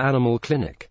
Animal Clinic.